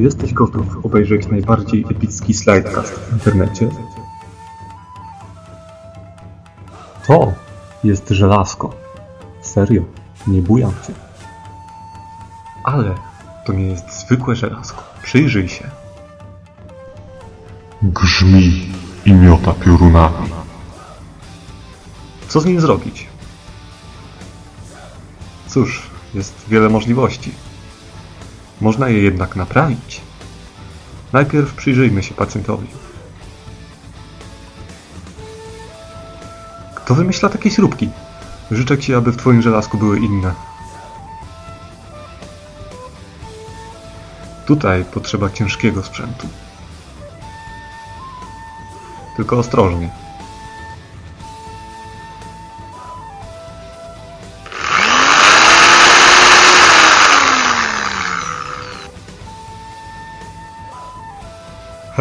Czy jesteś gotów obejrzeć najbardziej epicki slidecast w internecie? To jest żelazko. Serio, nie bujam cię. Ale to nie jest zwykłe żelazko. Przyjrzyj się. Grzmi i miota piorunami. Co z nim zrobić? Cóż, jest wiele możliwości. Można je jednak naprawić. Najpierw przyjrzyjmy się pacjentowi. Kto wymyśla takie śrubki? Życzę Ci, aby w Twoim żelazku były inne. Tutaj potrzeba ciężkiego sprzętu. Tylko ostrożnie.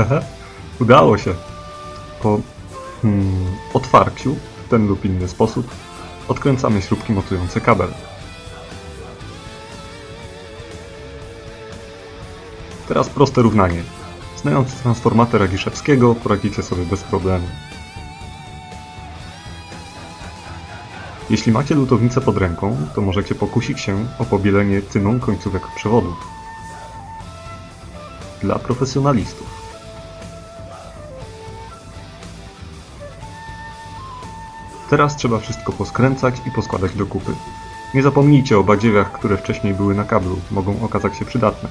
udało się. Po hmm, otwarciu w ten lub inny sposób odkręcamy śrubki montujące kabel. Teraz proste równanie. Znając transformator Ragiszewskiego poradzicie sobie bez problemu. Jeśli macie lutownicę pod ręką, to możecie pokusić się o pobielenie tyną końcówek przewodów. Dla profesjonalistów. Teraz trzeba wszystko poskręcać i poskładać do kupy. Nie zapomnijcie o badziewiach, które wcześniej były na kablu, mogą okazać się przydatne.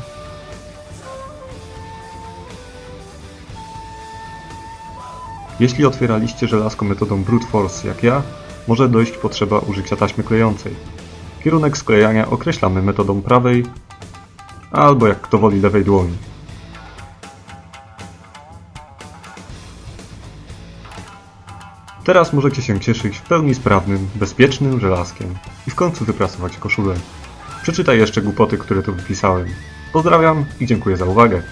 Jeśli otwieraliście żelazko metodą brute force jak ja, może dojść potrzeba użycia taśmy klejącej. Kierunek sklejania określamy metodą prawej, albo jak kto woli lewej dłoni. Teraz możecie się cieszyć w pełni sprawnym, bezpiecznym żelazkiem i w końcu wyprasować koszulę. Przeczytaj jeszcze głupoty, które tu wypisałem. Pozdrawiam i dziękuję za uwagę.